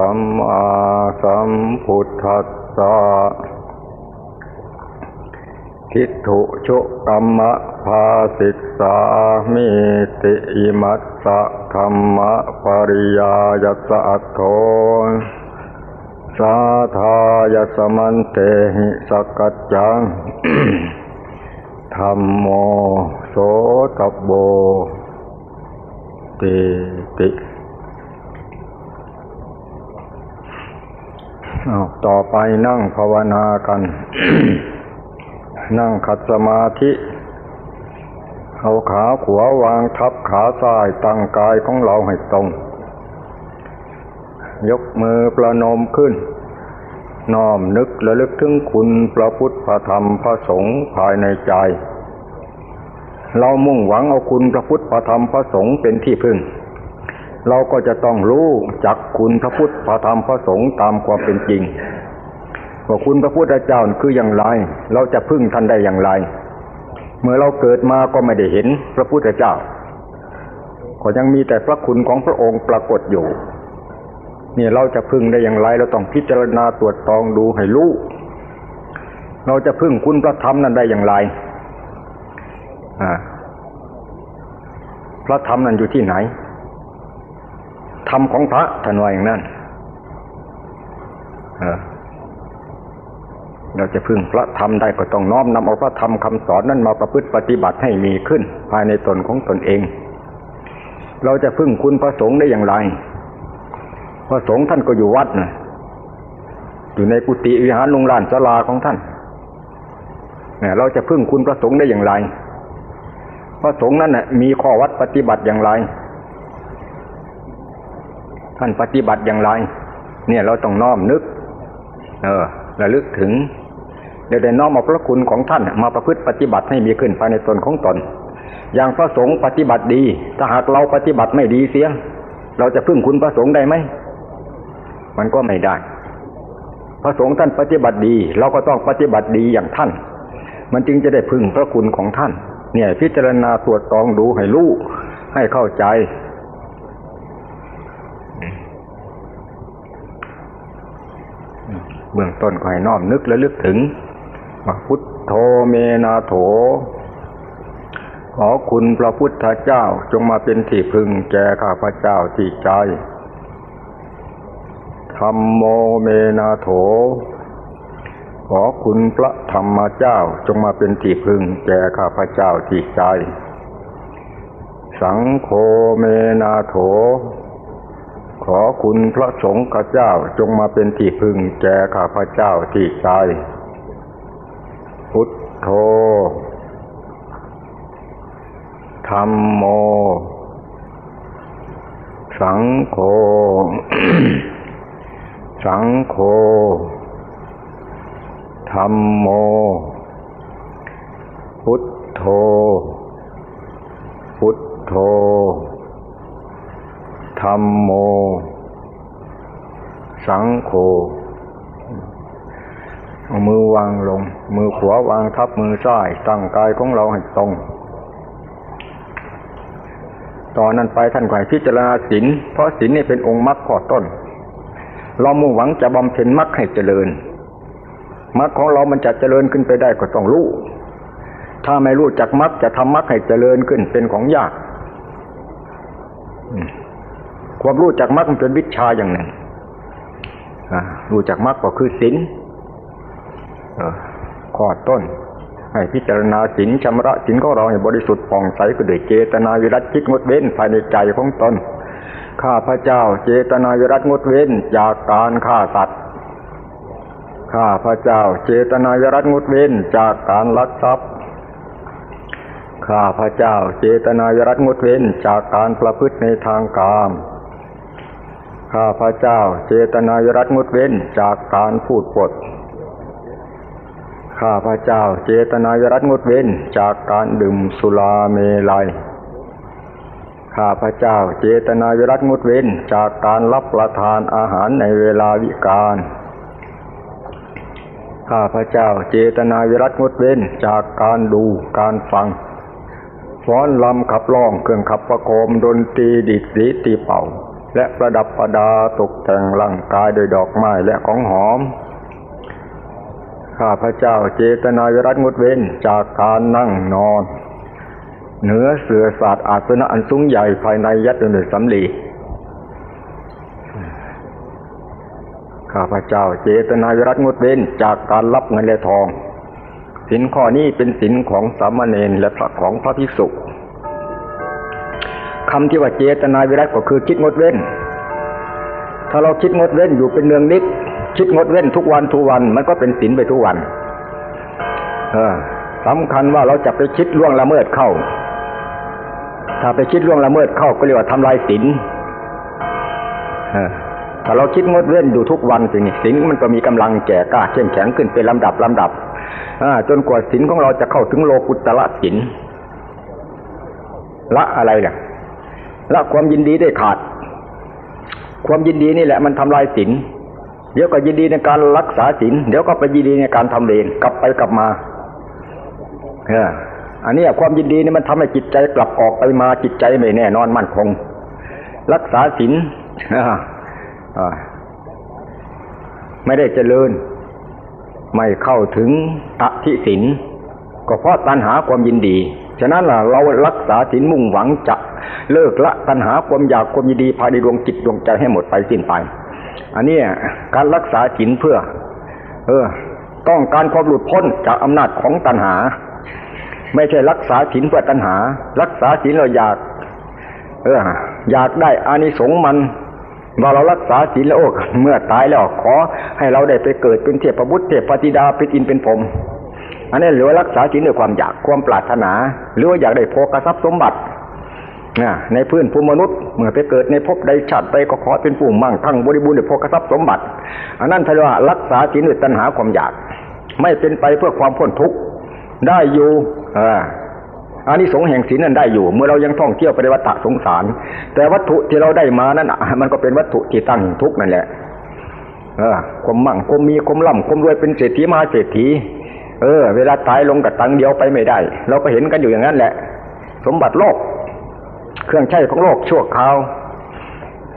สัมมาสัมพุทธัสสะทิฏฐุชุกรรมะภาสิกสามิติอิมัสสะธรรมะปริยายัสสะโทสาธายสมันเตหิสกัจจังธรรมโมโสตโบติติเอา ต่อไปนั่งภาวนากัน นั่งขัดสมาธิเอาขาขวาวางทับขาซ้ายตั้งกายของเราให้ตรง ยกมือประนมขึ้น น้อมนึกระลึกถึงคุณพระพุทธพระธรรมพระสงฆ์ภายในใจ เรามุ่งหวังเอาคุณพระพุทธพระธรรมพระสงฆ์เป็นที่พึ่ง เราก็จะต้องรู้จักคุณพระพุทธพระธรรมพระสงฆ์ตามความเป็นจริงว่าคุณพระพุทธเจ้าคืออย่างไร เราจะพึ่งท่านได้อย่างไร เมื่อเราเกิดมาก็ไม่ได้เห็นพระพุทธเจ้าก็ยังมีแต่พระคุณของพระองค์ปรากฏอยู่นี่เราจะพึ่งได้อย่างไร เราต้องพิจารณาตรวจตองดูให้รู้เราจะพึ่งคุณพระธรรมนั้นได้อย่างไรพระธรรมนั้นอยู่ที่ไหน ธรรมของพระท่านว่าอย่างนั้นเราจะพึ่งพระธรรมได้ก็ต้องน้อมนำเอาพระธรรมคำสอนนั้นมาประพฤติปฏิบัติให้มีขึ้น ภายในตนของตนเอง เราจะพึ่งคุณพระสงฆ์ได้อย่างไร พระสงฆ์ท่านก็อยู่วัดนะอยู่ในกุฏิวิหารลุงลานศาลาของท่านเนี่ยเราจะพึ่งคุณพระสงฆ์ได้อย่างไร พระสงฆ์นั้นน่ะมีข้อวัดปฏิบัติอย่างไร ท่านปฏิบัติอย่างไร เนี่ยเราต้องน้อมนึก เออระลึกถึงเดี๋ยวได้น้อมเอาพระคุณของท่านมาประพฤติปฏิบัติให้มีขึ้นภายในตนของตน อย่างพระสงฆ์ปฏิบัติดี ถ้าหากเราปฏิบัติไม่ดีเสีย เราจะพึ่งคุณพระสงฆ์ได้ไหม มันก็ไม่ได้ พระสงฆ์ท่านปฏิบัติดี เราก็ต้องปฏิบัติดีอย่างท่าน มันจึงจะได้พึ่งพระคุณของท่าน เนี่ย พิจารณาตรวจตองดูให้รู้ให้เข้าใจ เบื้องต้นก็ให้น้อมนึกและลึกถึงว่าพุทโธเมนาโถ ขอคุณพระพุทธเจ้าจงมาเป็นที่พึ่งแก่ข้าพเจ้าที่ใจธรรมโมเมนาโถ ขอคุณพระธรรมเจ้าจงมาเป็นที่พึ่งแก่ข้าพเจ้าที่ใจ สังโฆเมนาโถ ขอคุณพระสงฆ์ข้าเจ้าจงมาเป็นที่พึ่งแก่ข้าพเจ้าที่ใจพุทโธธรรมโม สังโฆ สังโฆธรรมโม พุทโธ พุทโธ ธรรมโม สังโฆมือวางลง มือขวาวางทับมือซ้ายตั้งกายของเราให้ตรง ตอนนั้นไปท่านขวายพิจารณาศีลเพราะศีลนี่เป็นองค์มรรคข้อต้น เรามุ่งหวังจะบำเพ็ญมรรคให้เจริญมรรคของเรามันจะเจริญขึ้นไปได้ก็ต้องรู้ ถ้าไม่รู้จักมรรคจะทำมรรคให้เจริญขึ้นเป็นของยาก ความรู้จักมรรคมันเป็นวิชาอย่างหนึ่งรู้จักมรรคก็คือศีลข้อต้น ให้พิจารณาศีลชำระศีลของเราให้บริสุทธิ์ผ่องใสก็ด้วยเจตนาวิรัตจิตงดเว้นภายในใจของตนข้าพระเจ้าเจตนาวิรัติงดเว้นจากการฆ่าสัตว์ข้าพระเจ้าเจตนาวิรัติงดเว้นจากการลักทรัพย์ข้าพระเจ้าเจตนาวิรัตงดเว้นจากการประพฤติในทางกาม ข้าพระเจ้าเจตนายรัตงดเว้นจากการพูดปด ข้าพระเจ้าเจตนายรัตงดเว้นจากการดื่มสุราเมลัย ข้าพระเจ้าเจตนายรัตงดเว้นจากการรับประทานอาหารในเวลาวิกาล ข้าพระเจ้าเจตนายรัตงดเว้นจากการดูการฟังฟ้อนลำขับร้องเครื่องขับประโคมดนตรีดิดสีตีเป่า และประดับประดาตกแต่งร่างกายโดยดอกไม้และของหอม ข้าพระเจ้าเจตนายรัตงดเว้นจากการนั่งนอน เหนือเสือศาสตร์อาสนะอันสูงใหญ่ภายในยัดด้วยสำลีข้าพระเจ้าเจตนายรัตงดเว้นจากการรับเงินและทองสินข้อนี้เป็นสินของสามเณรและพระของพระภิกษุ คำที่ว่าเจตนาวิรัตก็คือคิดงดเว้น ถ้าเราคิดงดเว้นอยู่เป็นเนืองนิด คิดงดเว้นทุกวันทุกวันมันก็เป็นสินไปทุกวัน เออสำคัญว่าเราจะไปคิดล่วงละเมิดเข้า ถ้าไปคิดล่วงละเมิดเข้าก็เรียกว่าทำลายสินเออถ้าเราคิดงดเว้นอยู่ทุกวันสินี่สินมันก็มีกำลังแก่กล้าเข้มแข็งขึ้นเป็นลำดับลำดับอจนกว่าสินของเราจะเข้าถึงโลกุตตะสินละอะไรล่ะ ละความยินดีได้ขาด ความยินดีนี่แหละมันทำลายศีลเดี๋ยวก็ยินดีในการรักษาศีลเดี๋ยวก็ไปยินดีในการทำเวรกลับไปกลับมาเอออันนี้ความยินดีนี่มันทำให้จิตใจกลับออกไปมาจิตใจไม่แน่นอนมั่นคง รักษาศีลไม่ได้เจริญ ไม่เข้าถึงอธิศีลก็เพราะตัณหาความยินดี ฉะนั้นล่ะเรารักษาศีลมุ่งหวังจะ เลิกละตัณหาความอยากความยินดีภายในดวงจิตดวงใจให้หมดไปสิ้นไป อันนี้การรักษาศีลเพื่อ เออ ต้องการความหลุดพ้นจากอำนาจของตัณหา ไม่ใช่รักษาศีลเพื่อตัณหา รักษาศีลเราอยาก เออ อยากได้อานิสงส์มันว่าเรารักษาศีลแล้วโอ้เมื่อตายแล้วขอให้เราได้ไปเกิดเป็นเทพบุตรเทพธิดาเป็นอินเป็นผม อันนี้หรือว่ารักษาศีลด้วยความอยากความปรารถนา หรือว่าอยากได้โภกทรัพย์สมบัติ ในพื้นภูมิมนุษย์ เมื่อไปเกิดในภพใดชาติใดก็ขอเป็นผู้มั่งทั้งบริบูรณ์ด้วยโภกทรัพย์สมบัติอันนั้นทว่ารักษาศีลด้วยตัณหาความอยาก ไม่เป็นไปเพื่อความพ้นทุกข์ได้อยู่อันนี้สงแห่งศีลนั้นได้อยู่ เมื่อเรายังท่องเที่ยวไปในวัฏสงสาร แต่วัตถุที่เราได้มานั้นมันก็เป็นวัตถุที่ตั้งทุกข์นั่นแหละเออความมั่งความมีความล่ำความรวยเป็นเศรษฐีมหาเศรษฐีเออ เวลาตายลงกับตังเดียวไปไม่ได้ เราก็เห็นกันอยู่อย่างนั้นแหละ สมบัติโลก เครื่องใช้ของโลกชั่วคราว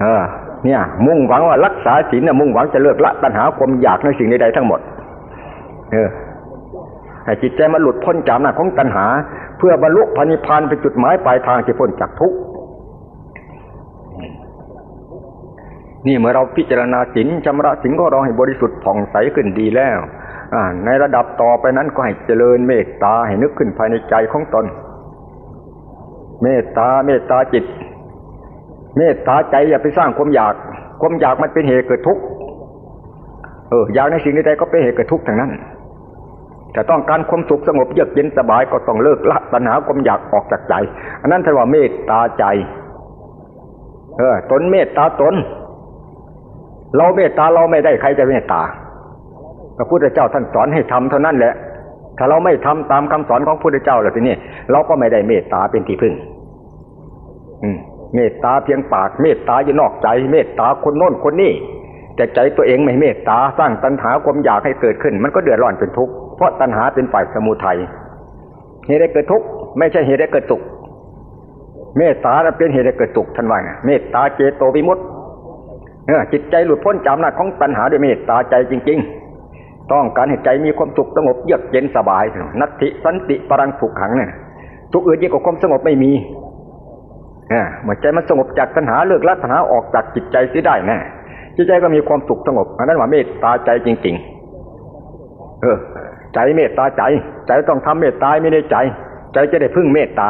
เออ เนี่ย มุ่งหวังว่ารักษาศีลนี่ยมุ่งหวังจะเลิกละตัณหาความอยากในสิ่งใดๆทั้งหมด เออให้จิตใจมันหลุดพ้นจากหน้าของตัณหา เพื่อบรรลุพานิพานเป็นจุดหมายปลายทางที่พ้นจากทุกข์นี่เมื่อเราพิจารณาศีลชำระศีลก็เราให้บริสุทธิ์ผ่องใสขึ้นดีแล้วในระดับต่อไปนั้นก็ให้เจริญเมตตาให้นึกขึ้นภายในใจของตน เมตตาเมตตาจิต เมตตาใจอย่าไปสร้างความอยาก ความอยากมันเป็นเหตุเกิดทุกข์เอออยากในสิ่งใดก็เป็นเหตุเกิดทุกข์ทั้งนั้นแต่ต้องการความสุขสงบเยือกเย็นสบายก็ต้องเลิกละตัณหาความอยากออกจากใจ อันนั้นถือว่าเมตตาใจ เออ ตนเมตตาตน เราเมตตาเราไม่ได้ใครจะเมตตาพระพุทธเจ้าท่านสอนให้ทำเท่านั้นแหละ ถ้าเราไม่ทำตามคำสอนของพระพุทธเจ้าแล้วทีนี้เราก็ไม่ได้เมตตาเป็นที่พึ่ง เมตตาเพียงปาก เมตตาอยู่นอกใจ เมตตาคนโน้นคนนี้แต่ใจตัวเองไม่เมตตาสร้างตัณหาความอยากให้เกิดขึ้น มันก็เดือดร้อนเป็นทุกข์เพราะตัณหาเป็นฝ่ายสมุทัยเหตุให้เกิดทุกข์ไม่ใช่เหตุให้เกิดสุขเมตตาเป็นเหตุให้เกิดสุขท่านว่าไงเมตตาเจโตวิมุตต์จิตใจหลุดพ้นจากหน้าของตัณหาด้วยเมตตาใจจริง ๆ ต้องการให้ใจมีความสุขสงบเยือกเย็นสบายนัตติสันติปรังสุขขังเนี่ยทุกอื่นยิ่งกว่าความสงบไม่มี เมื่อใจมันสงบจากตัณหาเลิกละตัณหาออกจากจิตใจเสียได้แน่จิตใจก็มีความสุขสงบอันนั้นว่าเมตตาใจจริง ๆ เออ ใจเมตตาใจ ใจต้องทำเมตตาไม่ได้ใจ ใจจะได้พึ่งเมตตา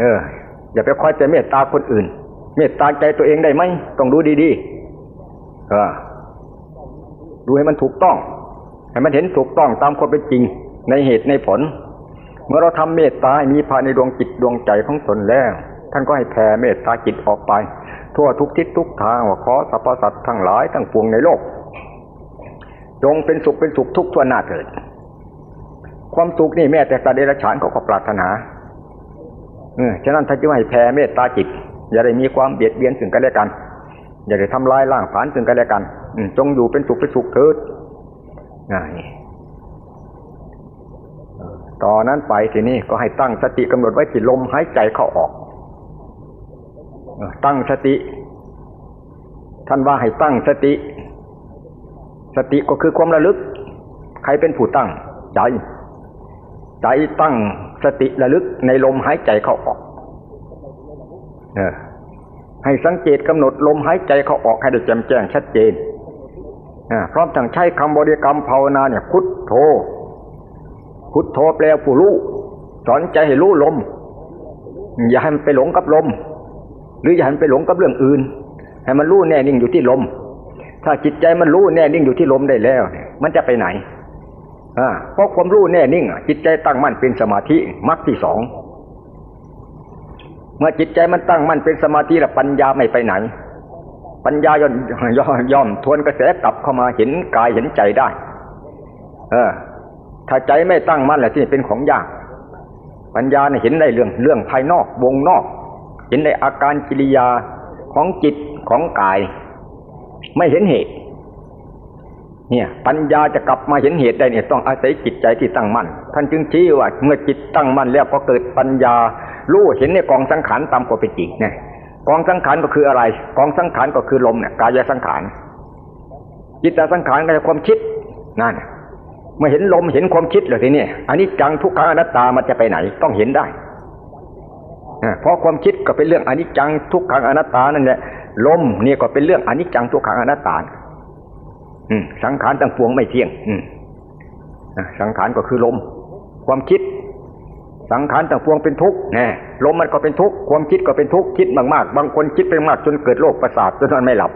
เออ อย่าไปคอยจะเมตตาคนอื่น เมตตาใจตัวเองได้ไหมต้องดูดีๆเออดูให้มันถูกต้อง ให้มันเห็นถูกต้องตามความเป็นจริงในเหตุในผล เมื่อเราทำเมตตามีภายในดวงจิตดวงใจของตนแล้ว ท่านก็ให้แผ่เมตตาจิตออกไป ทั่วทุกทิศทุกทางว่าขอสรรพสัตว์ทั้งหลายทั้งปวงในโลก จงเป็นสุขเป็นสุขทุกทั่วหน้าเถิดความสุขนี่แม้แต่ตว์เดรัจฉานเขาก็ปรารถนาเออฉะนั้นท่านจึงให้แผ่เมตตาจิต อย่าได้มีความเบียดเบียนซึ่งกันและกัน อย่าได้ทำลายล่างผานซึ่งกันและกันอืจงอยู่เป็นสุขเป็นสุขเถิดนี่ ต่อนนั้นไปทีนี้ก็ให้ตั้งสติกำหนดไว้ที่ลมหายใจเข้าออก ตั้งสติ ท่านว่าให้ตั้งสติ สติก็คือความระลึก ใครเป็นผู้ตั้ง ใจ ใจตั้งสติระลึกในลมหายใจเข้าออกเออให้สังเกตกำหนดลมหายใจเข้าออกให้ได้แจ่มแจ้งชัดเจนพร้อมทั้งใช้คำบริกรรมภาวนาเนี่ยพุทโธ พุทโธแปลผู้รู้สอนใจให้รู้ลม อย่าให้มันไปหลงกับลม หรืออย่าให้มันไปหลงกับเรื่องอื่น ให้มันรู้แน่นิ่งอยู่ที่ลม ถ้าจิตใจมันรู้แน่นิ่งอยู่ที่ลมได้แล้ว มันจะไปไหนอ่าเพราะความรู้แน่นิ่งจิตใจตั้งมั่นเป็นสมาธิมรรคที่สองเมื่อจิตใจมันตั้งมั่นเป็นสมาธิแล้วปัญญาไม่ไปไหน ปัญญาย่อมย่อมทวนกระแสกลับเข้ามาเห็นกายเห็นใจได้ เออ ถ้าใจไม่ตั้งมั่นแหละที่เป็นของยาก ปัญญาเนี่ยเห็นได้เรื่องเรื่องภายนอกวงนอก เห็นได้อาการกิริยาของจิตของกาย ไม่เห็นเหตุ เนี่ย ปัญญาจะกลับมาเห็นเหตุได้เนี่ยต้องอาศัยจิตใจที่ตั้งมั่นท่านจึงชี้ว่าเมื่อจิตตั้งมั่นแล้วก็เกิดปัญญารู้เห็นในกองสังขารตามกฎเป็นจริงเนี่ยกองสังขารก็คืออะไร กองสังขารก็คือลมเนี่ยกายสังขารจิตสังขารก็คือความคิดนั่น เมื่อเห็นลมเห็นความคิดเลยทีนี้อันนี้จังทุกขังอนัตตามันจะไปไหน ต้องเห็นได้เพราะความคิดก็เป็นเรื่องอนิจจังทุกขังอนัตตานั่นแหละลมนี่ก็เป็นเรื่องอนิจจังทุกขังอนัตตาสังขารต่างปวงไม่เที่ยงอืสังขารก็คือลม ความคิด สังขารต่างปวงเป็นทุกข์แน่ลมมันก็เป็นทุกข์ความคิดก็เป็นทุกข์คิดมากๆ บางคนคิดไปมากจนเกิดโรคประสาทจนนอนไม่หลับ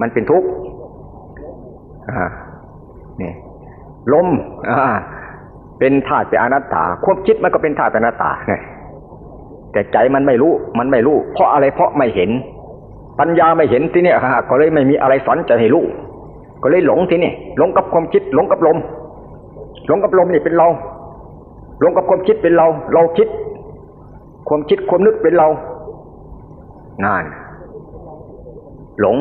มันเป็นทุกข์อ่านี่ ลมเป็นธาตุเป็นอนัตตา ควบคิดมันก็เป็นธาตุเป็นอนัตตาไงแต่ใจมันไม่รู้มันไม่รู้ เพราะอะไรเพราะไม่เห็น ปัญญาไม่เห็นที่เนี่ยก็เลยไม่มีอะไรสอนใจให้รู้ก็เลยหลงที่นี่หลงกับความคิดหลงกับลม หลงกับลมนี่เป็นเรา หลงกับความคิดเป็นเรา เราคิด ความคิดความนึกเป็นเรางานหลง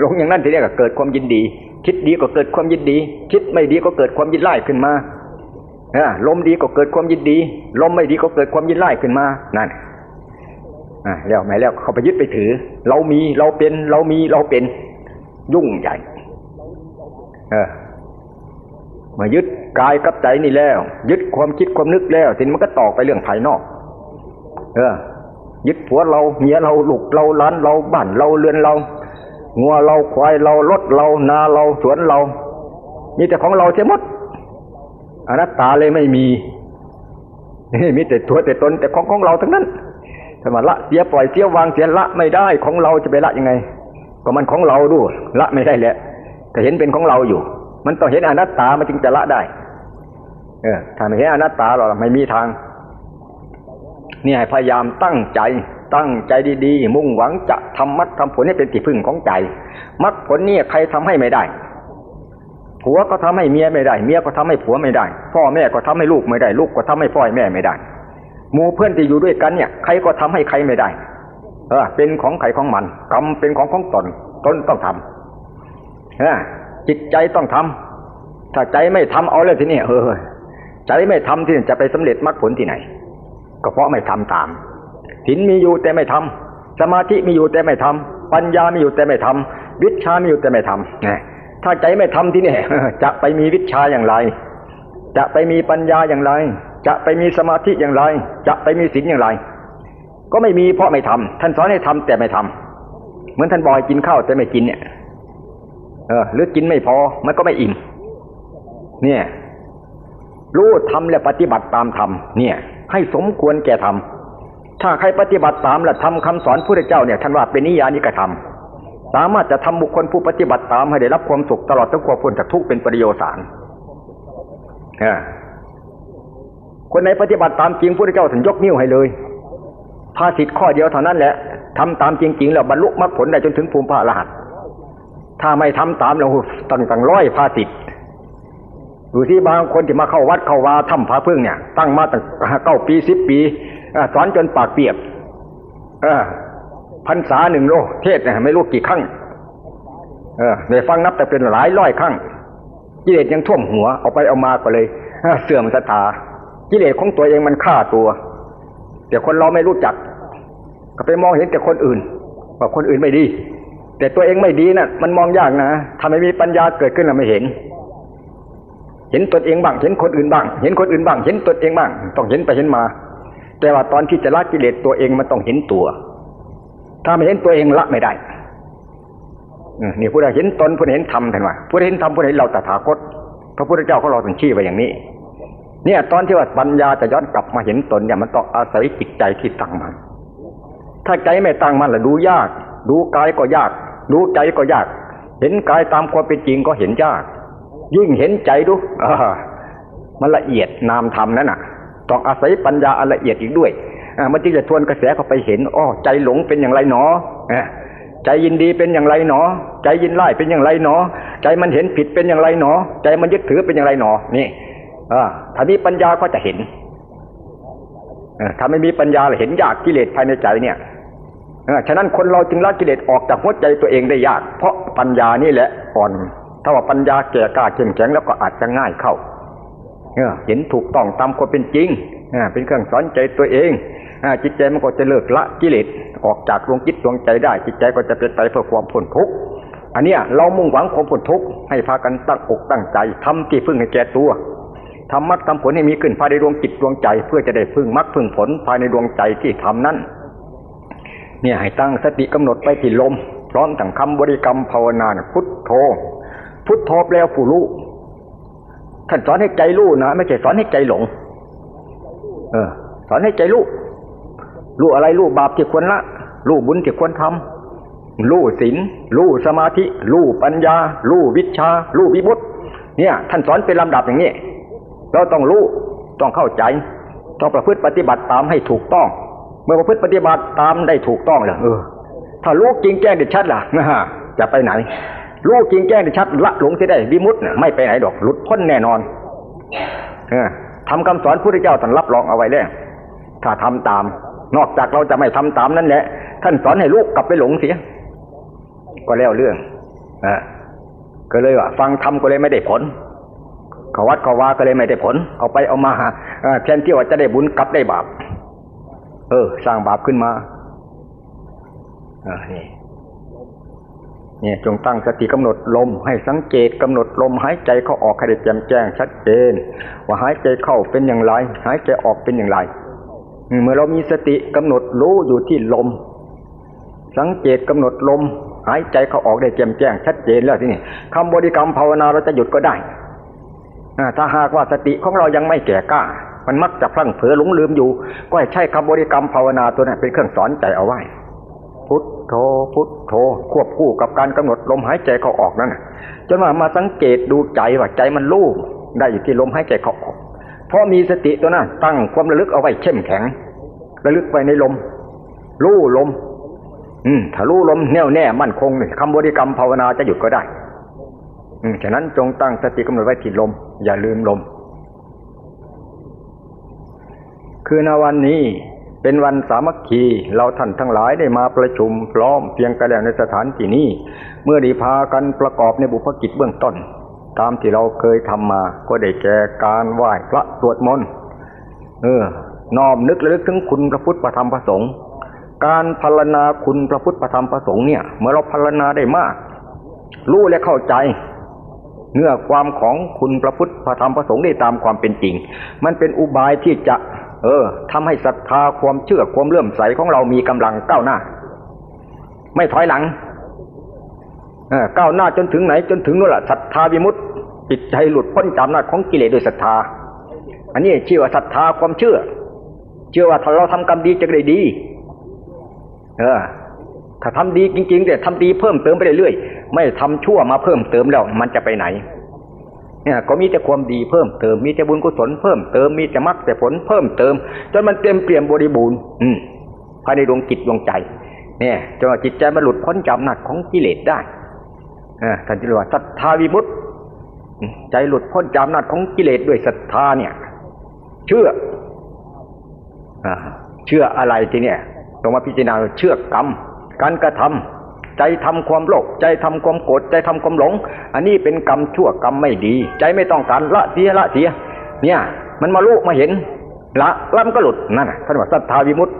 หลงอย่างนั้นทีเนี้ก็เกิดความยินดี คิดดีก็เกิดความยินดี คิดไม่ดีก็เกิดความยินไล่ขึ้นมาลมดีก็เกิดความยินดี ลมไม่ดีก็เกิดความยินไล่ขึ้นมา นั่นแล้วไม่แล้วเขาไปยึดไปถือ เรามีเราเป็น เรามีเราเป็น ยุ่งใหญ่ เออมายึดกายกับใจนี่แล้ว ยึดความคิดความนึกแล้วทีนี้มันก็ต่อไปเรื่องภายนอก เออ ยึดผัวเราเมียเราลูกเราล้านเราบ้านเราเรือนเรา งัวเราควายเรารถเรานาเราสวนเรา มีแต่ของเราเสียหมดอนัตตาเลยไม่มีมีแต่ตัวแต่ตนแต่ของของเราทั้งนั้นสมาละเสียปล่อยเสียวางเสียละไม่ได้ของเราจะไปละยังไง ก็มันของเราด้วยละไม่ได้แหละแต่เห็นเป็นของเราอยู่ มันต้องเห็นอนัตตามันจึงจะละได้ เออถ้าไม่เห็นอนัตตาเราไม่มีทาง นี่ให้พยายามตั้งใจ ตั้งใจดีๆ มุ่งหวังจะทำมรรคทำผลให้เป็นที่พึ่งของใจมรรคผลนี่ใครทำให้ไม่ได้ ผัวก็ทำให้เมียไม่ได้ เมียก็ทำให้ผัวไม่ได้ พ่อแม่ก็ทำให้ลูกไม่ได้ ลูกก็ทำให้พ่อแม่ไม่ได้หมู่เพื่อนที่อยู่ด้วยกันเนี่ยใครก็ทำให้ใครไม่ได้ เออ เป็นของใครของมัน กรรมเป็นของของตนตนต้องทำเออจิตใจต้องทำถ้าใจไม่ทำเอาเลยทีนี้เออใจไม่ทำที่จะไปสำเร็จมรรคผลที่ไหน ก็เพราะไม่ทำตาม ศีลมีอยู่แต่ไม่ทำสมาธิมีอยู่แต่ไม่ทำปัญญามีอยู่แต่ไม่ทำวิชามีอยู่แต่ไม่ทำถ้าใจไม่ทำที่นี่จะไปมีวิชาอย่างไร จะไปมีปัญญาอย่างไร จะไปมีสมาธิอย่างไร จะไปมีศีลอย่างไร ก็ไม่มีเพราะไม่ทำท่านสอนให้ทำแต่ไม่ทำเหมือนท่านบอกให้กินข้าวแต่ไม่กินเนี่ยเออหรือกินไม่พอมันก็ไม่อิ่มเนี่ยรู้ทำและปฏิบัติตามธรรมเนี่ย ให้สมควรแก่ธรรม ถ้าใครปฏิบัติตามและทำคำสอนพระเจ้าเนี่ยท่านว่าเป็นนิยานิกระทำสามารถจะทำบุคคลผู้ปฏิบัติตามให้ได้รับความสุขตลอดทั้งความพ้นจากทุกข์เป็นประโยชน์สารคนไหนปฏิบัติตามจริงพระเจ้าถึงยกนิ้วให้เลยภาสิทธ์ข้อเดียวเท่านั้นแหละทำตามจริงๆแล้วบรรลุมรรคผลได้จนถึงภูมิพระรหันต์ถ้าไม่ทำตามเราตั้งตั้งร้อยภาสิทธิ์ดูที่บางคนที่มาเข้าวัดเข้าวาทำพระพึ่งเนี่ย ตั้งมาตั้งเก้าปีสิบปี สอนจนปากเปียกพรรษาหนึ่งโลเทศไม่รู้กี่ครั้งเออในฟังนับแต่เป็นหลายร้อยครั้งกิเลสยังท่วมหัวเอาไปเอามาก็เลยเสื่อมศรัทธากิเลสของตัวเองมันฆ่าตัว แต่คนเราไม่รู้จัก ก็ไปมองเห็นแต่คนอื่นว่าคนอื่นไม่ดี แต่ตัวเองไม่ดีนะ่ะ มันมองยากนะถ้าไม่มีปัญญาเกิดขึ้นเราไม่เห็น เห็นตนเองบ้าง เห็นคนอื่นบ้าง เห็นคนอื่นบ้าง เห็นตนเองบ้าง ต้องเห็นไปเห็นมา แต่ว่าตอนที่จะละกิเลสตัวเองมันต้องเห็นตัว ถ้าไม่เห็นตัวเองละไม่ได้นี่ผู้ใดเห็นตนผู้ใดเห็นธรรมท่านว่าผู้ใดเห็นธรรมผู้ใดเห็นเราตถาคตพระพุทธเจ้าเขาเราถึงชี้ไว้อย่างนี้ เนี่ย ตอนที่ว่าปัญญาจะย้อนกลับมาเห็นตนเนี่ยมันต้องอาศัยจิตใจที่ตั้งมัน ถ้าใจไม่ตั้งมันละดูยาก ดูกายก็ยาก ดูใจก็ยาก เห็นกายตามความเป็นจริงก็เห็นยาก ยิ่งเห็นใจดูมันละเอียดนามธรรมนั่นน่ะ ต้องอาศัยปัญญาละเอียดอีกด้วยมันจึงจะทวนกระแสเข้าไปเห็นอ้อใจหลงเป็นอย่างไรหนอใจยินดีเป็นอย่างไรหนอ ใจยินไล่เป็นอย่างไรหนอ ใจมันเห็นผิดเป็นอย่างไรหนอ ใจมันยึดถือเป็นอย่างไรหนอ นี่อ่าถ้ามีปัญญาก็จะเห็นถ้าไม่มีปัญญาเห็นยากกิเลสภายในใจเนี่ยฉะนั้นคนเราจึงละกิเลสออกจากหัวใจตัวเองได้ยาก เพราะปัญญานี่แหละอ่อน ถ้าว่าปัญญาแก่กล้าเข้มแข็งแล้วก็อาจจะง่ายเข้า เห็นถูกต้องตามความเป็นจริงเป็นเครื่องสอนใจตัวเองจิตใจมันก็จะเลิกละกิเลสออกจากดวงจิตดวงใจได้ จิตใจก็จะเป็นไปเพื่อความพ้นทุกข์อันเนี้ยเรามุ่งหวังความพ้นทุกข์ให้พากันตั้งอกตั้งใจทำที่พึ่งให้แก่ตัวทำมรรคทำผลให้มีขึ้นภายในดวงจิตดวงใจ เพื่อจะได้พึ่งมรรคพึ่งผลภายในดวงใจที่ทำนั้นเนี่ยให้ตั้งสติกำหนดไปที่ลม พร้อมทั้งคำบริกรรมภาวนาพุทโธ พุทโธแปลผู้รู้ ท่านสอนให้ใจรู้นะไม่ใช่สอนให้ใจหลง เออ สอนให้ใจรู้รู้อะไรรู้บาปที่ควรละรู้บุญที่ควรทำรู้ศีลรู้สมาธิรู้ปัญญารู้วิชารู้วิบุตเนี่ย ท่านสอนเป็นลำดับอย่างนี้เราต้องรู้ต้องเข้าใจ ต้องประพฤติปฏิบัติตามให้ถูกต้อง เมื่อประพฤติปฏิบัติตามได้ถูกต้องแล้วเออ ถ้ารู้จริงแจ้งเด็ดชัดล่ะนะฮะจะไปไหน รู้จริงแจ้งเด็ดชัดละหลงจะได้วิมุตต์ไม่ไปไหนดอกหลุดพ้นแน่นอนเออทำคำสอนพระพุทธเจ้าท่านรับรองเอาไว้แล้วถ้าทำตาม นอกจากเราจะไม่ทำตามนั่นแหละ ท่านสอนให้ลูกกลับไปหลงเสีย ก็แล้วเรื่องอ่าก็เลยว่า ฟังทำก็เลยไม่ได้ผลเขาวัดเขาว่าก็เลยไม่ได้ผล เอาไปเอามาแทนที่ว่าจะได้บุญกลับได้บาป เออ สร้างบาปขึ้นมาอ่านี่ เนี่ยจงตั้งสติกำหนดลม ให้สังเกตกำหนดลมหายใจเข้าออกให้ได้แจ่มแจ้งชัดเจน ว่าหายใจเข้าเป็นอย่างไร หายใจออกเป็นอย่างไรเมื่อเรามีสติกำหนดรู้อยู่ที่ลม สังเกตกำหนดลม หายใจเข้าออกได้แจ่มแจ้ง ชัดเจนแล้วที่นี่คำบริกรรมภาวนาเราจะหยุดก็ได้ถ้าหากว่าสติของเรายังไม่แก่กล้า มันมักจะพลั้งเผลอหลงลืมอยู่ ก็ให้ใช้คำบริกรรมภาวนาตัวนั้นเป็นเครื่องสอนใจเอาไว้ พุทโธพุทโธควบคู่กับการกำหนดลมหายใจเข้าออกนั้นจนว่ามาสังเกตดูใจว่าใจมันลู่ได้อยู่ที่ลมหายใจเข้าออกเพราะมีสติตัวนั้นตั้งความระลึกเอาไว้เข้มแข็ง ระลึกไปในลมลู่ลม อืมถ้าลู่ลมแน่วแน่มั่นคงคำบริกรรมภาวนาจะหยุดก็ได้ฉะนั้นจงตั้งสติกำหนดไว้ที่ลม อย่าลืมลม คือในวันนี้ เป็นวันสามัคคี เราท่านทั้งหลายได้มาประชุมพร้อมเพียงกระแล้วในสถานที่นี้ เมื่อได้พากันประกอบในบุพกิจเบื้องต้น ตามที่เราเคยทำมา ก็ได้แก่การไหว้พระสวดมนต์เออน้อมนึกระลึกถึงคุณพระพุทธพระธรรมพระสงฆ์การพารณาคุณพระพุทธพระธรรมพระสงฆ์เนี่ย เมื่อเราพารณาได้มาก รู้และเข้าใจ เนื้อความของคุณพระพุทธพระธรรมพระสงฆ์ได้ตามความเป็นจริง มันเป็นอุบายที่จะ เออทำให้ศรัทธาความเชื่อความเลื่อมใสของเรามีกำลังก้าวหน้า ไม่ถอยหลังก้าวหน้าจนถึงไหน จนถึงนู่นแหละศรัทธาวิมุตติจิตใจหลุดพ้นจากอำนาจของกิเลสโดยศรัทธา อันนี้ชื่อว่าศรัทธาความเชื่อ เชื่อว่าถ้าเราทำกรรมดีจะได้ดี เออ ถ้าทำดีจริงๆแต่ทำดีเพิ่มเติมไปเรื่อยๆไม่ทำชั่วมาเพิ่มเติมแล้ว มันจะไปไหน เนี่ยก็มีแต่ความดีเพิ่มเติมมีแต่บุญกุศลเพิ่มเติมมีแต่มรรคแต่ผลเพิ่มเติม จนมันเต็มเปี่ยมบริบูรณ์อืภายในดวงจิตดวงใจ เนี่ยจนจิตใจมันหลุดพ้นจากอำนาจของกิเลสได้ท่านจะเรียกว่าศรัทธาวิมุตติใจหลุดพ้นจากอำนาจของกิเลสด้วยศรัทธาเนี่ย เชื่อเชื่ออะไรทีเนี่ยตรงมาพิจารณาเชื่อกรรม การกระทำ ใจทำความโลภใจทำความโกรธใจทำความหลง อันนี้เป็นกรรมชั่วกรรมไม่ดี ใจไม่ต้องการละเสียละเสีย เนี่ย มันมาลุมาเห็น ละละมันก็หลุดนั่นท่านว่าศรัทธาวิมุตติ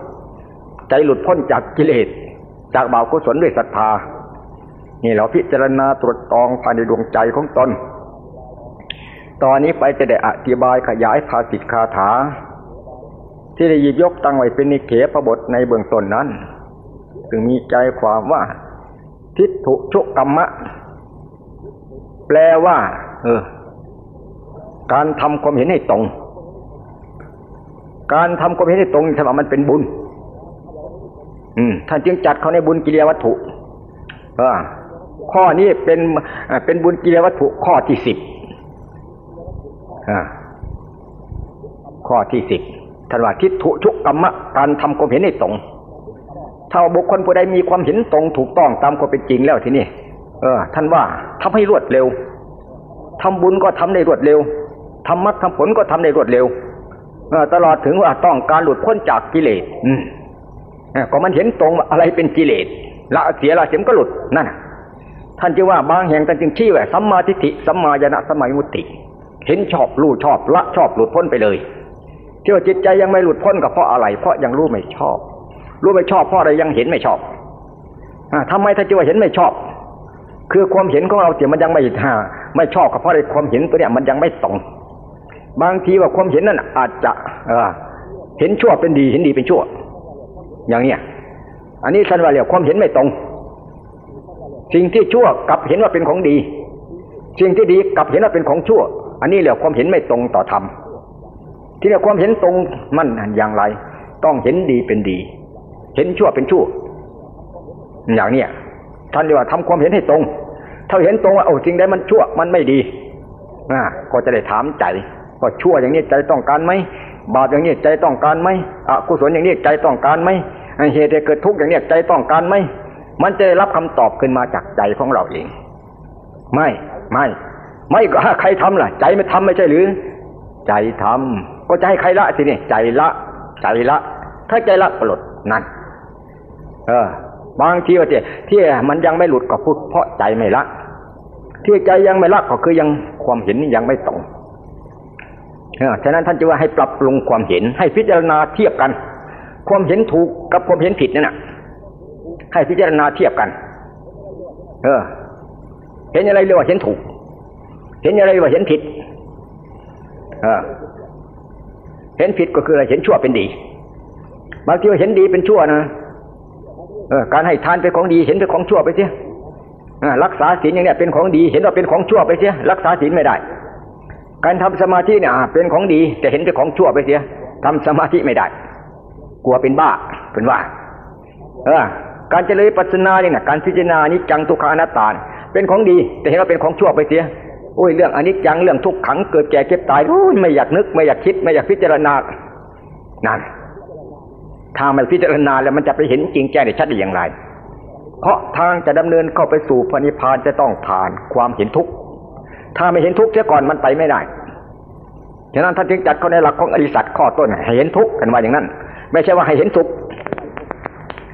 ใจหลุดพ้นจากกิเลสจากบาปกุศลด้วยศรัทธา นี่เราพิจารณาตรวจตองภายในดวงใจของตนตอนนี้ไปจะได้อธิบายขยายภาสิทคาถา ที่ได้หยิบยกตั้งไว้เป็นนิเขปบทในเบื้องต้นนั้นจึงมีใจความว่า ทิฏฐุชุกรรมะ แปลว่า เออ การทำความเห็นให้ตรง การทำความเห็นให้ตรงทำไมมันเป็นบุญ อืมท่านจึงจัดเขาในบุญกิเลวัตถุ เออ ข้อนี้เป็นเป็นบุญกิเลวัตถุข้อที่สิบข้อที่สิบท่านว่าทิฏฐุชุกกรรมะ การทำความเห็นให้ตรง ถ้าบุคคลผู้ใดมีความเห็นตรงถูกต้องตามความเป็นจริงแล้วทีนี้เออ ท่านว่าทำให้รวดเร็วทำบุญก็ทำได้รวดเร็วทำมรรคทำผลก็ทำได้รวดเร็วตลอดถึงว่าต้องการหลุดพ้นจากกิเลสอืมก็มันเห็นตรงอะไรเป็นกิเลสละเสียละเสียมก็หลุดนั่นท่านจึงว่าบางแห่งท่านจึงชี้ว่าสัมมาทิฏฐิสัมมาญาณสัมมามุติ เห็นชอบรู้ชอบละชอบหลุดพ้นไปเลยที่ว่าจิตใจยังไม่หลุดพ้นก็เพราะอะไร เพราะยังรู้ไม่ชอบ รู้ไม่ชอบเพราะอะไรยังเห็นไม่ชอบอทำไมท่าจึงว่าเห็นไม่ชอบ คือความเห็นของเราเสียมันยังไม่าไม่ชอบก็เพราะอะไรความเห็นตัวเนี้ยมันยังไม่ตรงบางทีว่าความเห็นนั้นอาจจะเห็นชั่วเป็นดีเห็นดีเป็นชั่ว อย่างเนี้ยอันนี้ท่านว่าเรียกความเห็นไม่ตรง สิ่งที่ชั่วกับเห็นว่าเป็นของดี สิ่งที่ดีกับเห็นว่าเป็นของชั่ว อันนี้เรียกความเห็นไม่ตรงต่อธรรมที่เรียกความเห็นตรงมันอย่างไร ต้องเห็นดีเป็นดี เห็นชั่วเป็นชั่ว อย่างเนี้ยท่านเรียกว่าทำความเห็นให้ตรง ถ้าเห็นตรงว่าโอ้จริงได้มันชั่วมันไม่ดีอ่าก็จะได้ถามใจว่าชั่วอย่างนี้ใจต้องการไหมบาปอย่างนี้ใจต้องการไหมอกุศลอย่างนี้ใจต้องการไหมเหตุให้เกิดทุกข์อย่างนี้ใจต้องการไหมมันจะได้รับคำตอบขึ้นมาจากใจของเราเอง ไม่ไม่ ไม่ก็ใครทำล่ะ ใจไม่ทำไม่ใช่หรือ ใจทำก็จะให้ใครละสิเนี่ยใจละ ใจละ ถ้าใจละปลดนั่น เออบางทีว่าที่ที่มันยังไม่หลุดก็พูดเพราะใจไม่ละ ที่ใจยังไม่ละก็คือยังความเห็นยังไม่ตรงฉะนั้นท่านจะว่าให้ปรับปรุงความเห็น ให้พิจารณาเทียบกัน ความเห็นถูกกับความเห็นผิดนั่นแหะให้พิจารณาเทียบกัน เออ เห็นอะไรเรียกว่าเห็นถูก เห็นอะไรเรียกว่าเห็นผิด เออ เห็นผิดก็คืออะไรเห็นชั่วเป็นดีบางทีว่าเห็นดีเป็นชั่วนะ การให้ทานเป็นของดีเห็นเป็นของชั่วไปเสียรักษาศีลอย่างเนี้ยเป็นของดีเห็นว่าเป็นของชั่วไปเสียรักษาศีลไม่ได้ การทำสมาธิเนี่ยเป็นของดีแต่เห็นเป็นของชั่วไปเสียทำสมาธิไม่ได้ กลัวเป็นบ้าเป็นว่า เออ การเจริญปัสนาเนี่ยการพิจารณานิจังทุกขานัตตาเป็นของดี แต่เห็นว่าเป็นของชั่วไปเสียโอ้ยเรื่องอนิจจังเรื่องทุกขังเกิดแก่เก็บตายโอ้ยไม่อยากนึกไม่อยากคิด ไม่อยากพิจารณานั่น ถ้าไม่พิจารณาแล้วมันจะไปเห็นจริงแจ้งได้ชัดได้อย่างไร เพราะทางจะดำเนินเข้าไปสู่พระนิพพานจะต้องผ่านความเห็นทุกข์ถ้าไม่เห็นทุกข์เสียก่อนมันไปไม่ได้ฉะนั้นท่านจึงจัดเข้าในหลักของอริสัตข้อต้นให้เห็นทุกข์กันว่าอย่างนั้น ไม่ใช่ว่าให้เห็นสุข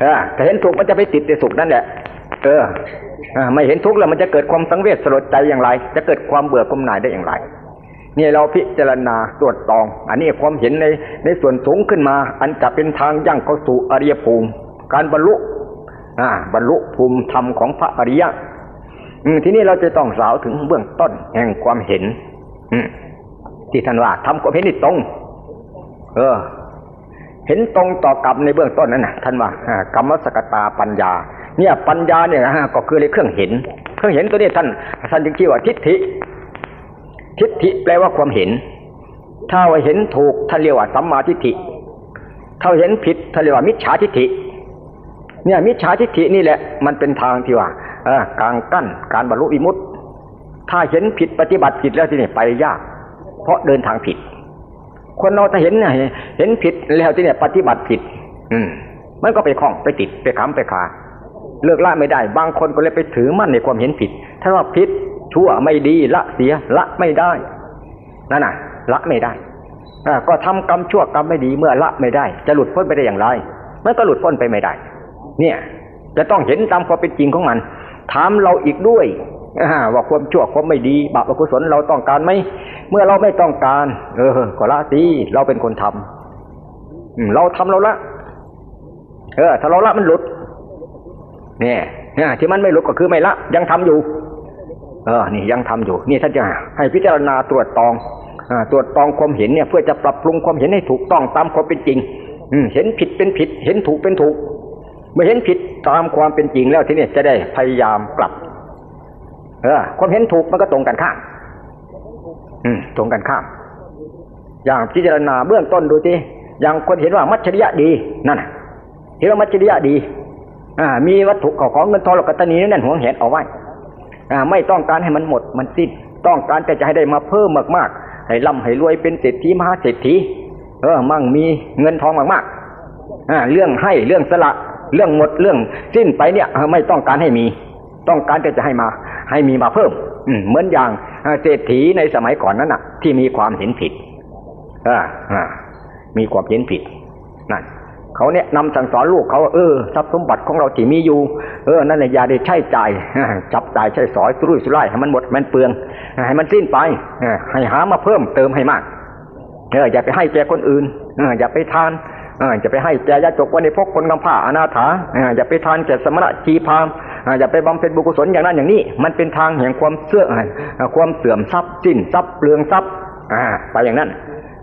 เออถ้าเห็นทุกข์มันจะไปติดในสุขนั่นแหละ เออไม่เห็นทุกข์แล้วมันจะเกิดความสังเวชสลดใจอย่างไร จะเกิดความเบื่อความหน่ายได้อย่างไร นี่เราพิจารณาตรวจตอง อันนี้ความเห็นในในส่วนสูงขึ้นมา อันจะเป็นทางยั่งเข้าสู่อริยภูมิ การบรรลุอ่าบรรลุภูมิธรรมของพระอริยะทีนี้เราจะต้องสาวถึงเบื้องต้นแห่งความเห็นที่ท่านว่าทำความเห็นนี่ตรง เออ เห็นตรงต่อกับในเบื้องต้นนั่นนะท่านว่ากรรมสกตาปัญญา เนี่ย ปัญญาเนี่ยก็คือในเครื่องเห็น เครื่องเห็นตัวนี้ท่านท่านจึงชื่อว่าทิฏฐิ ทิฏฐิแปลว่าความเห็น ถ้าเห็นถูกท่านเรียกว่าสัมมาทิฏฐิ ถ้าเห็นผิดท่านเรียกว่ามิจฉาทิฏฐิ เนี่ยมิจฉาทิฏฐินี่แหละ มันเป็นทางที่ว่ากลางกั้นการบรรลุวิมุตติ ถ้าเห็นผิดปฏิบัติผิดแล้วที่นี่ไปยาก เพราะเดินทางผิด คนเราถ้าเห็นเห็นผิดแล้วที่นี่ปฏิบัติผิด อืม มันก็ไปคล้องไปติดไปขำไปขาเลิกละไม่ได้ บางคนก็เลยไปถือมั่นในความเห็นผิดถ้าว่าผิด ชั่วไม่ดีละเสียละไม่ได้นั่นน่ะ ละไม่ได้ก็ทำกรรมชั่วกรรมไม่ดีเมื่อละไม่ได้ จะหลุดพ้นไปได้อย่างไรมันก็หลุดพ้นไปไม่ได้ เนี่ย จะต้องเห็นตามความเป็นจริงของมันถามเราอีกด้วยว่าความชั่วความไม่ดีบาปอกุศลเราต้องการไหมเมื่อเราไม่ต้องการ เออก็ละสิเราเป็นคนทำเราทำเราละเออ ถ้าเราละมันหลุดเนี่ยเนี่ยที่มันไม่หลุดก็คือไม่ละ ยังทำอยู่ เออนี่ยังทำอยู่นี่ท่านจะให้พิจารณาตรวจตองอตรวจตองความเห็นเนี่ยเพื่อจะปรับปรุงความเห็นให้ถูกต้องตามความเป็นจริง อืเห็นผิดเป็นผิด เห็นถูกเป็นถูก เมื่อเห็นผิดตามความเป็นจริงแล้วที่นี่จะได้พยายามปรับ เออ ความเห็นถูกมันก็ตรงกันข้าม อืม ตรงกันข้าม อย่างพิจารณาเบื้องต้นดูทีอย่างคนเห็นว่ามัจฉริยะดีนั่นเห็นว่ามัจฉริยะดี อ่า มีวัตถุของเงินทองหลอกตนีนั่นห่วงเห็นเอาไว้ ไม่ต้องการให้มันหมดมันสิ้นต้องการแต่จะให้ได้มาเพิ่มมากๆ ให้ร่ำให้รวยเป็นเศรษฐีมหาเศรษฐีเออมั่งมีเงินทองมากๆเรื่องให้เรื่องสละเรื่องหมดเรื่องสิ้นไปเนี่ยไม่ต้องการให้มี ต้องการแต่จะให้มาให้มีมาเพิ่มอืเหมือนอย่างเศรษฐีในสมัยก่อนนั้นน่ะ ที่มีความเห็นผิดอ่ามีความเห็นผิดนั่น เขาเนี่ยนำสั่งสอนลูกเขาเออทรัพย์สมบัติของเราที่มีอยู่ เออนั่นแหละอย่าได้ใช้จ่ายจับจ่ายใช้สอยสุรุ่ยสุร่ายให้มันหมดมันเปลืองให้มันสิ้นไปให้หามาเพิ่มเติมให้มากเอออย่าไปให้แกคนอื่นเอออย่าไปทานเอออย่าไปให้แกยาจกวันในพกคนกำพร้าอนาถาเอออย่าไปทานแกสมณะจีพามอย่าไปบำเพ็ญบุญกุศลอย่างนั้นอย่างนี้ มันเป็นทางแห่งความเสื่อมความเสื่อมทรัพย์สิ้นทรัพย์เปลืองทรัพย์อ่าไปอย่างนั้น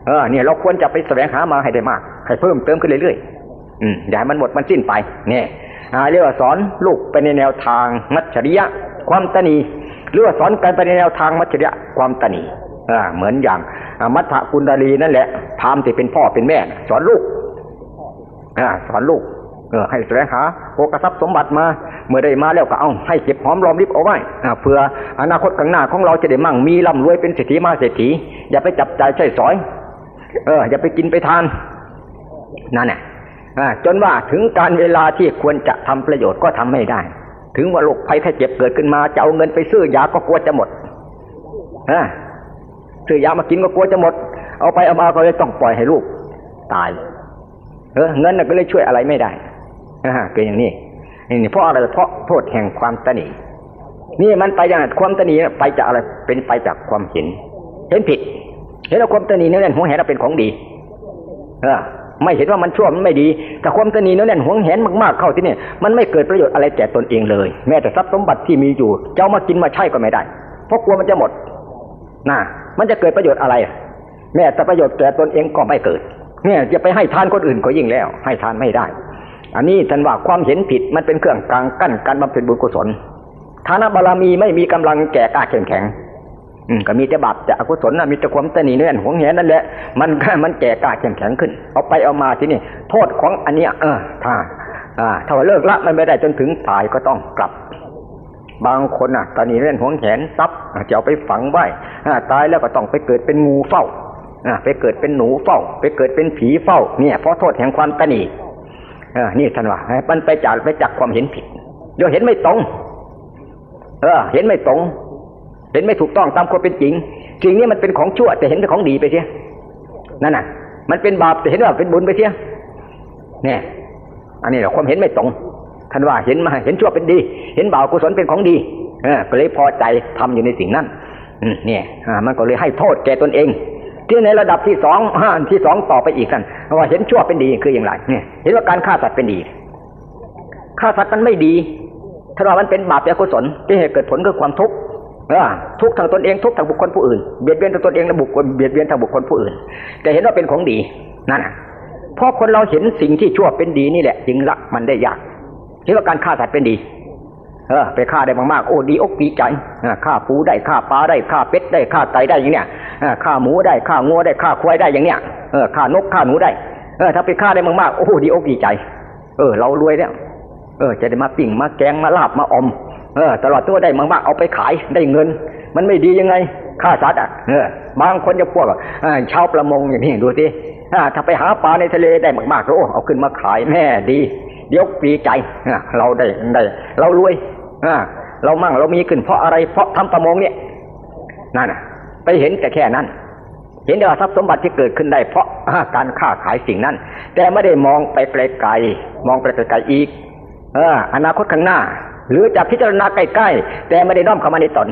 เออเนี่ยเราควรจะไปแสวงหามาให้ได้มาก ให้เพิ่มเติมขึ้นเรื่อยๆ อืมอย่าให้มันหมดมันสิ้นไปเนี่ยเรียกว่าสอนลูกไปในแนวทางมัจฉริยะ ความตนีหรือว่าสอนกันไปในแนวทางมัจฉริยะความตนีอ่าเหมือนอย่างมัทธกุณดาลีนั่นแหละพามที่เป็นพ่อเป็นแม่ สอนลูกอ่าสอนลูกเออให้แสวงหาโภกทรัพย์สมบัติมาเมื่อได้มาแล้วก็เอาให้เก็บหอมรอมริบเอาไว้อ่าเพื่ออนาคตข้างหน้าของเราจะได้มั่งมีร่ำรวยเป็นเศรษฐีมาเศรษฐีอย่าไปจับใจใช้สอย เออ อย่าไปกินไปทานนั่นแหละ จนว่าถึงการเวลาที่ควรจะทำประโยชน์ก็ทำไม่ได้ ถึงว่าโรคภัยไข้เจ็บเกิดขึ้นมาจะเอาเงินไปซื้อยาก็กลัวจะหมดฮะซื้อยามากินก็กลัวจะหมด เอาไปเอามาก็เลยต้องปล่อยให้ลูกตาย เออเงินก็เลยช่วยอะไรไม่ได้อ่าเป็นอย่างนี้นี่เพราะอะไรเพราะโทษแห่งความตนีนี่มันไปอย่างความตนีไปจากอะไรเป็นไปจากความเห็น เห็นผิด เห็นว่าความตนีนี่นหัวเห็นเราเป็นของดี เออ ไม่เห็นว่ามันชั่วมันไม่ดี แต่ความตนีนั่นแน่นหวงแหนมากๆเข้าที่นี่มันไม่เกิดประโยชน์อะไรแก่ตนเองเลย แม้แต่ทรัพย์สมบัติที่มีอยู่เจ้ามากินมาใช้ก็ไม่ได้ เพราะกลัวมันจะหมดน่ะมันจะเกิดประโยชน์อะไร แม้แต่ประโยชน์แก่ตนเองก็ไม่เกิด เนี่ยจะไปให้ทานคนอื่นก็ยิ่งแล้ว ให้ทานไม่ได้ อันนี้ท่านว่าความเห็นผิดมันเป็นเครื่องกลางกั้นการบำเพ็ญบุญกุศลฐานะบารมีไม่มีกำลังแก่กล้าเข้มแข็ง ก็มีแต่บาปแต่อกุศลนะมีแต่ความตนีเนื่อนหวงแหนนั่นแหละมันมันแก่กล้าแข็งแข็งขึ้น เอาไปเอามาที่นี่ โทษของอันเนี้ยเออถ้าอ่าถ้าเลิกละมันไม่ได้จนถึงตายก็ต้องกลับ บางคนอะ ตอนนี้เล่นหวงแหนทรัพย์จะเอาไปฝังไว้ตายแล้วก็ต้องไปเกิดเป็นงูเฝ้าไปเกิดเป็นหนูเฝ้า ไปเกิดเป็นผีเฝ้า เนี่ยเพราะโทษแห่งความตนีนี่ท่านว่ามันไปจากไปจากความเห็นผิดเดี๋ยวเห็นไม่ตรง เออ เห็นไม่ตรง เห็นไม่ถูกต้องตามความเป็นจริงสิ่งนี้มันเป็นของชั่ว แต่เห็นเป็นของดีไปเสียนั่นน่ะ มันเป็นบาปแต่เห็นว่าเป็นบุญไปเสียเนี่ย อันนี้เราความเห็นไม่ตรงท่านว่าเห็นมาเห็นชั่วเป็นดี เห็นบาปกุศลเป็นของดีเออก็เลยพอใจทำอยู่ในสิ่งนั้นอืเนี่ยมันก็เลยให้โทษแก่ตนเอง ที่ในระดับที่สองที่สองต่อไปอีกกันว่าเห็นชั่วเป็นดีคืออย่างไรเนี่ยเห็นว่าการฆ่าสัตว์เป็นดีฆ่าสัตว์มันไม่ดีถ้าว่ามันเป็นบาปแต่กุศลที่เหตุเกิดผลคือความทุกข์ ทุกทางตนเองทุกทางบุคคลผู้อื่นเบียดเบียนทางตนเองและบุคคลเบียดเบียนทางบุคคลผู้อื่น แต่เห็นว่าเป็นของดีนั่นเพราะคนเราเห็นสิ่งที่ชั่วเป็นดีนี่แหละ จึงละมันได้ยากเห็นว่าการฆ่าสัตว์เป็นดีเออไปฆ่าได้มากๆโอ้ดีอกดีใจฆ่าปูได้ฆ่าปลาได้ฆ่าเป็ดได้ฆ่าไก่ได้อย่างเนี้ยฆ่าหมูได้ฆ่างัวได้ฆ่าควายได้อย่างเนี้ยเออฆ่านกฆ่าหนูได้เออถ้าไปฆ่าได้มากๆโอ้ดีอกดีใจ เออ เรารวยแล้วเออจะได้มาปิ่งมาแกงมาลาบมาอม เออตลอดตัวได้มากๆเอาไปขายได้เงิน มันไม่ดียังไงฆ่าสัตว์อะเออบางคนจะพวกชาวประมงอย่างนี้ดูสิถ้าไปหาปลาในทะเลได้มากๆโอ้เอาขึ้นมาขายแม่ดี เดี๋ยวปีใจเราได้ได้เรารวยเรามั่งเรามีขึ้นเพราะอะไรเพราะทำประมงเนี่ยนั่นน่ะไปเห็นแต่แค่นั้น เห็นแต่ว่าทรัพย์สมบัติที่เกิดขึ้นได้เพราะการค้าขายสิ่งนั้น แต่ไม่ได้มองไปไกลๆมองไปไกลๆอีกเอออนาคตข้างหน้า หรือจะพิจารณาใกล้ๆแต่ไม่ได้น้อมเข้ามาในตน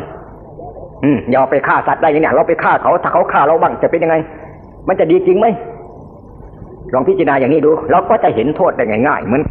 อืมอย่าเอาไปฆ่าสัตว์ได้ยังเนี่ยเราไปฆ่าเขาถ้าเขาฆ่าเราบ้างจะเป็นยังไง มันจะดีจริงไหมลองพิจารณาอย่างนี้ดู เราก็จะเห็นโทษได้ง่ายๆเหมือน